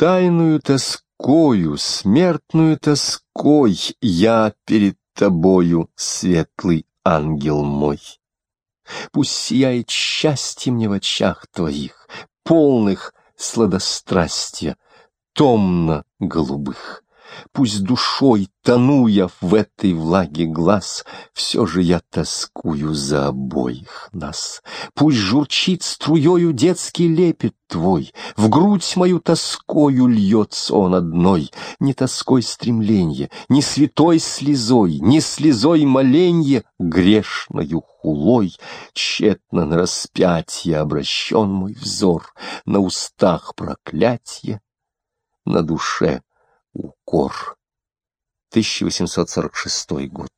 тайную тоскою, смертную тоской я перед тобою, светлый ангел мой. Пусть сияет счастье мне в очах твоих, полных сладострастия, томно-голубых. Пусть душой, тонуя в этой влаге глаз, Все же я тоскую за обоих нас. Пусть журчит струею детский лепет твой, В грудь мою тоскою льется он одной, Не тоской стремленье, не святой слезой, Не слезой моленье, грешною хулой. Тщетно на распятие обращен мой взор, На устах проклятие, на душе укор. 1846 год.